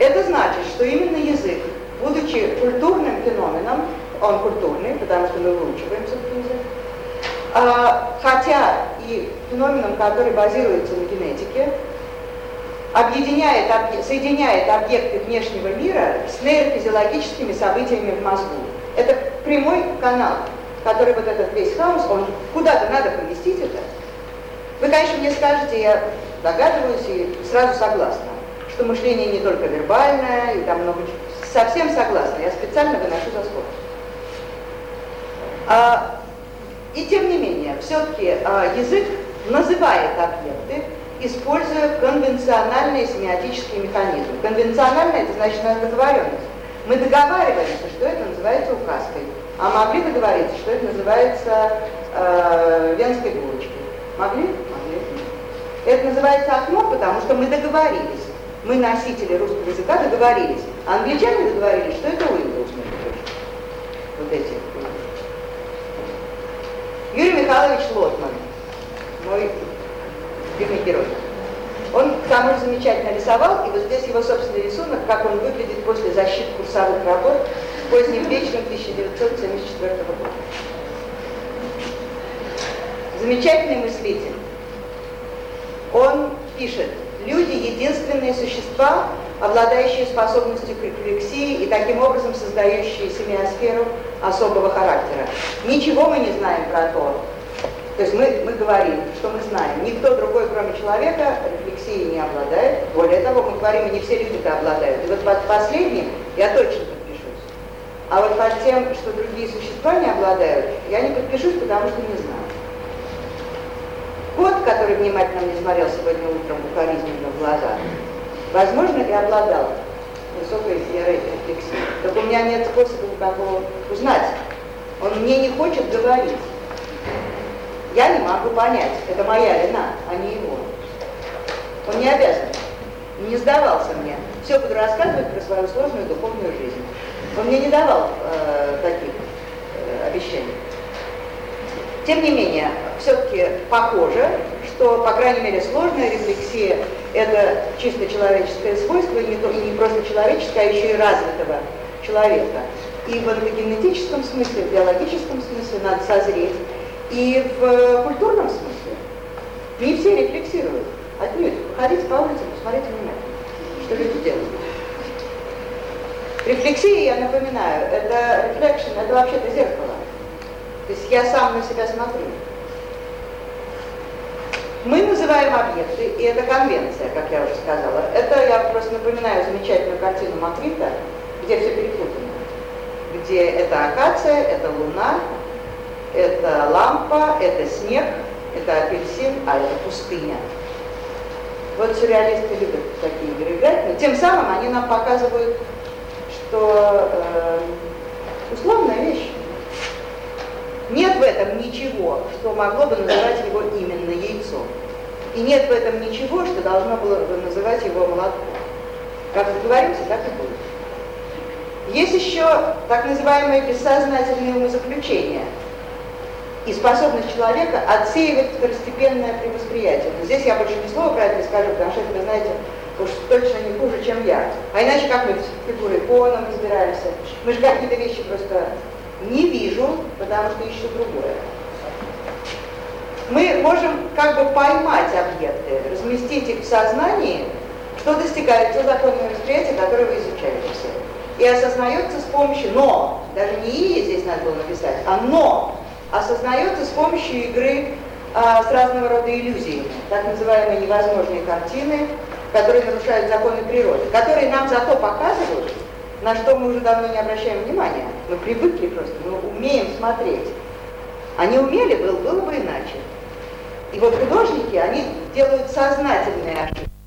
Это значит, что именно язык, будучи культурным феноменом, он культурный, потому что мы выучиваем, собственно, язык, а, хотя и феноменом, который базируется на генетике, объединяет, соединяет объекты внешнего мира с нейрофизиологическими событиями в мозгу. Это прямой канал, который вот этот весь хаос, он куда-то надо поместить это. Вы, конечно, мне скажете, я догадываюсь и сразу согласна, что мышление не только вербальное, и там много чего. Совсем согласна, я специально выношу за скорость. А, и тем не менее, все-таки а, язык называет объекты, используя конвенциональные семиотические механизмы. Конвенционально это значит договоренность. Мы договариваемся, что это называется указкой, а могли договориться, что это называется э, венской булочкой. Могли? Могли. Это называется окно, потому что мы договорились. Мы, носители русского языка, договорились. А англичане договорились, что это Windows, Вот эти. Юрий Михайлович Лотман, мой любимый герой. Он к тому же замечательно рисовал, и вот здесь его собственный рисунок, как он выглядит после защиты курсовых работ поздним вечером 1974 года. Замечательный мыслитель. Он пишет, люди – единственные существа, обладающие способностью к рефлексии и таким образом создающие семиосферу особого характера. Ничего мы не знаем про то, то есть мы, мы говорим, что мы знаем. Никто другой, кроме человека, рефлексией не обладает. Более того, мы говорим, не все люди это обладают. И вот под последним я точно подпишусь. А вот под тем, что другие существа не обладают, я не подпишусь, потому что не знаю. Кот, который внимательно мне смотрел сегодня утром в глаза, возможно, и обладал высокой сферой рефлексии. Только у меня нет способа никакого узнать. Он мне не хочет говорить. Я не могу понять, это моя вина, а не его. Он не обязан, не сдавался мне. Все буду рассказывать про свою сложную духовную жизнь. Он мне не давал э, таких э, обещаний. Тем не менее, все-таки похоже, что, по крайней мере, сложная рефлексия – это чисто человеческое свойство, и не, то, и не просто человеческое, а еще и развитого человека. И в антогенетическом смысле, в биологическом смысле надо созреть и в культурном смысле не все рефлексируют. Отнюдь. Походите по улице, посмотрите внимательно, что люди делают. Рефлексия, я напоминаю, это reflection, это вообще-то зеркало. То есть я сам на себя смотрю. Мы называем объекты, и это конвенция, как я уже сказала. Это, я просто напоминаю замечательную картину Матрита, где все перепутано. Где это акация, это луна, это лампа, это снег, это апельсин, а это пустыня. Вот сюрреалисты любят такие игры играть, но тем самым они нам показывают, что э, условная вещь. Нет в этом ничего, что могло бы называть его именно яйцом. И нет в этом ничего, что должно было бы называть его молотком. Как договоримся, так и будет. Есть еще так называемые бессознательные умозаключения – и способность человека отсеивать второстепенное превосприятие. Но здесь я больше ни слова про это не скажу, потому что это, вы знаете, уж точно не хуже, чем я. А иначе как мы с фигурой фоном разбираемся? Мы же какие-то вещи просто не вижу, потому что ищу другое. Мы можем как бы поймать объекты, разместить их в сознании, что достигается законами восприятия, которые вы изучаете все. И осознается с помощью «но». Даже не «и» здесь надо было написать, а «но» осознается с помощью игры а, с разного рода иллюзиями, так называемые невозможные картины, которые нарушают законы природы, которые нам зато показывают, на что мы уже давно не обращаем внимания. Мы привыкли просто, мы умеем смотреть. Они умели, было, было бы иначе. И вот художники, они делают сознательные ошибки.